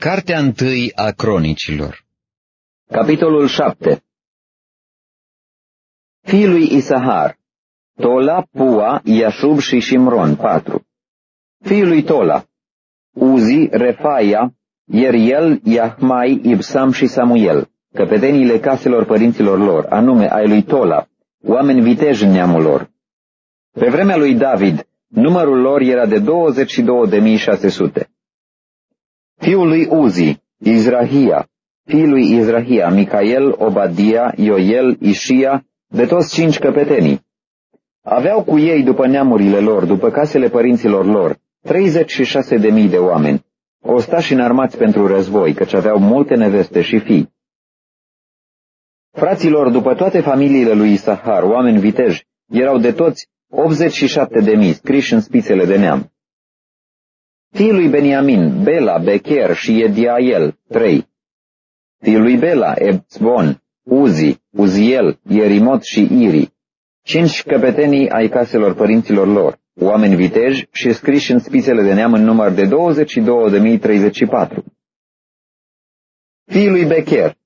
Cartea întâi a cronicilor Capitolul 7 Fiii lui Isahar, Tola, Pua, Iașub și Shimron, 4. Fiii lui Tola, Uzi, Refaia, Ieriel, Iahmai, Ibsam și Samuel, căpeteniile caselor părinților lor, anume ai lui Tola, oameni viteji în neamul lor. Pe vremea lui David, numărul lor era de 22.600. Fiul lui Uzi, Izrahia, fiul lui Izrahia, Micael, Obadia, Ioel, Ișia, de toți cinci căpetenii. Aveau cu ei, după neamurile lor, după casele părinților lor, 36.000 de mii de oameni, ostași înarmați pentru război, căci aveau multe neveste și fii. Fraților, după toate familiile lui Isahar, oameni viteji, erau de toți 87 de mii scriși în spițele de neam. Fiul lui Beniamin, Bela, Becher și Ediael, trei. Fiul lui Bela, Ebzbon, Uzi, Uziel, Ierimot și Iri, cinci căpetenii ai caselor părinților lor, oameni viteji și scriși în spițele de neam în număr de 22.034. Fiul lui Becher,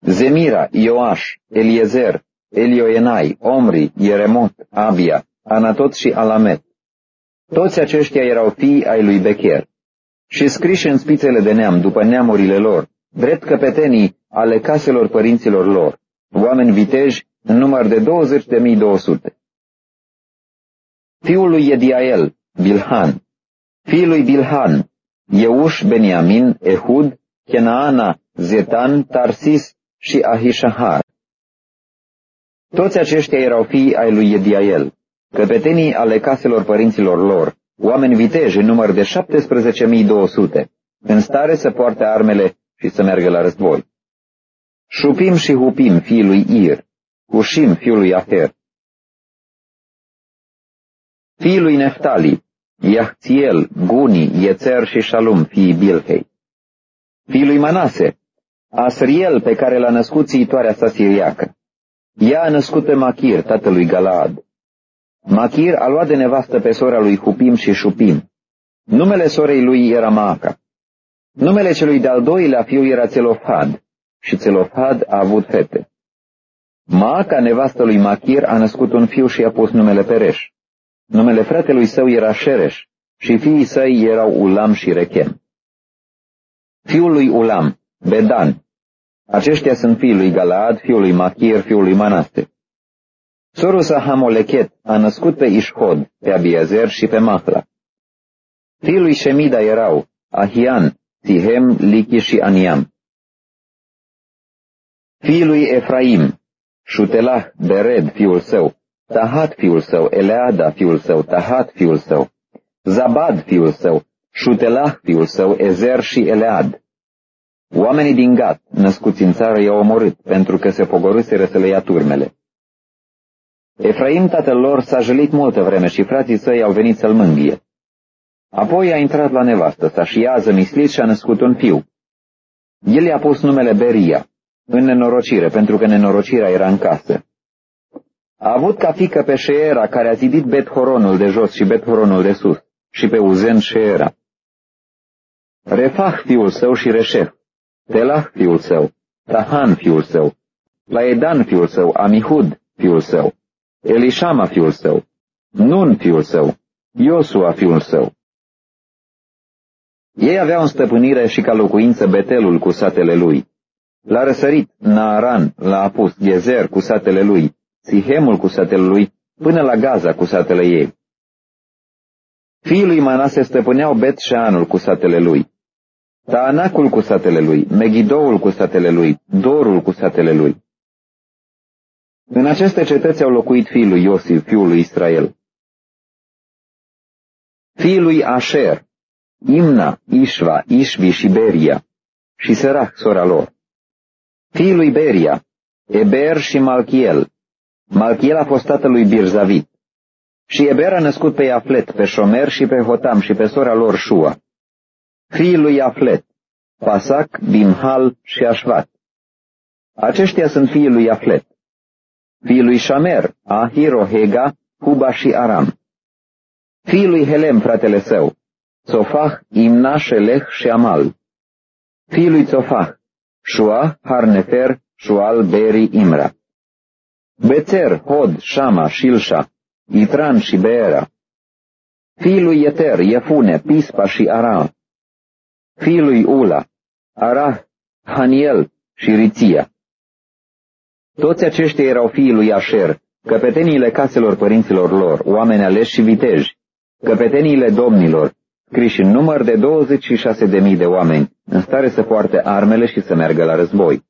Zemira, Ioaș, Eliezer, Elioenai, Omri, Ieremot, Abia, Anatot și Alamet. Toți aceștia erau fii ai lui Becher și scriși în spițele de neam după neamurile lor, drept căpetenii ale caselor părinților lor, oameni viteji în număr de 20.200. Fiul lui Ediael, Bilhan, fiul lui Bilhan, Euș, Beniamin, Ehud, Kenaana, Zetan, Tarsis și Ahishahar. Toți aceștia erau fii ai lui Ediael, căpetenii ale caselor părinților lor, oameni viteji în număr de 17.200, în stare să poarte armele și să meargă la război. Șupim și Hupim, fiul lui Ir, Hushim, fiul lui Aher. Fiul lui Neftali, Iahțiel, Guni, Iețer și Shalum, fiii Bilhei. Fiul lui Manase, Asriel, pe care l-a născut țiitoarea sa siriacă. Ea a născut pe Machir, tatălui Galaad. Machir a luat de nevastă pe sora lui Hupim și Shupim. Numele sorei lui era Maaca. Numele celui de-al doilea fiu era Țelofhad și Țelofhad a avut fete. Maaca, nevastă lui Machir, a născut un fiu și i-a pus numele Pereș. Numele fratelui său era Șereș și fiii săi erau Ulam și Rechem. Fiul lui Ulam, Bedan. Aceștia sunt fiii lui Galaad, fiul lui Machir, fiul lui Manaste. Sorul sa Hamolechet a născut pe Ishod, pe Abiezer și pe Mahla. Fiul lui Shemida erau Ahian, Tihem, Lichi și Aniam. Fiul lui Efraim, Șutelah, Bered, fiul său, Tahat, fiul său, Eleada, fiul său, Tahat, fiul său, Zabad, fiul său, Șutelah, fiul său, Ezer și Elead. Oamenii din Gat, născuți în țară, i-au omorât, pentru că se pogorâseră să le ia turmele. Efraim, tatăl lor, s-a jălit multă vreme și frații săi au venit să-l mânghie. Apoi a intrat la nevastă sa și ea a zămislit și a născut un fiu. El i-a pus numele Beria, în nenorocire, pentru că nenorocirea era în casă. A avut ca fică pe Sheera, care a zidit Bet-Horonul de jos și Bet-Horonul de sus, și pe Uzen Sheera. Refah fiul său și Reșef, Telah fiul său, Tahan fiul său, Laedan fiul său, Amihud fiul său, Elishama fiul său, Nun fiul său, Iosua fiul său. Ei aveau în stăpânire și ca locuință Betelul cu satele lui. L-a răsărit Naaran, l-a apus Gezer cu satele lui, Sihemul cu satele lui, până la Gaza cu satele ei. Fiii lui Manase stăpâneau Bet Sheanul cu satele lui, Taanacul cu satele lui, Megidoul cu satele lui, Dorul cu satele lui. În aceste cetăți au locuit fiii lui Iosif, fiul lui Israel. Fiii lui Asher, Imna, Ishva, Ishvi și Beria, și Serach, sora lor. Fiii lui Beria, Eber și Malchiel. Malchiel a fost tatăl lui Birzavit. Și Eber a născut pe Aflet, pe Șomer și pe Hotam și pe sora lor Shua. Fiii lui Aflet, Pasac, Bimhal și Ashvat. Aceștia sunt fiii lui Aflet. Fiii lui Shamer, Ahiro, Hega, Huba și Aram. Fiii lui Helem, fratele său, Sofah, Imna, Shelech și Amal. Fiii lui Țofah, Shua, Harnefer, Shual, Beri, Imra. Bețer, Hod, Shama, Shilsha, Itran și Beera. Fiii lui Eter, Iefune, Pispa și Ara. Fiii lui Ula, Arah, Haniel și Riția. Toți aceștia erau fiii lui Asher, căpeteniile caselor părinților lor, oameni aleși și viteji, căpeteniile domnilor, scriși în număr de 26.000 de oameni, în stare să poarte armele și să meargă la război.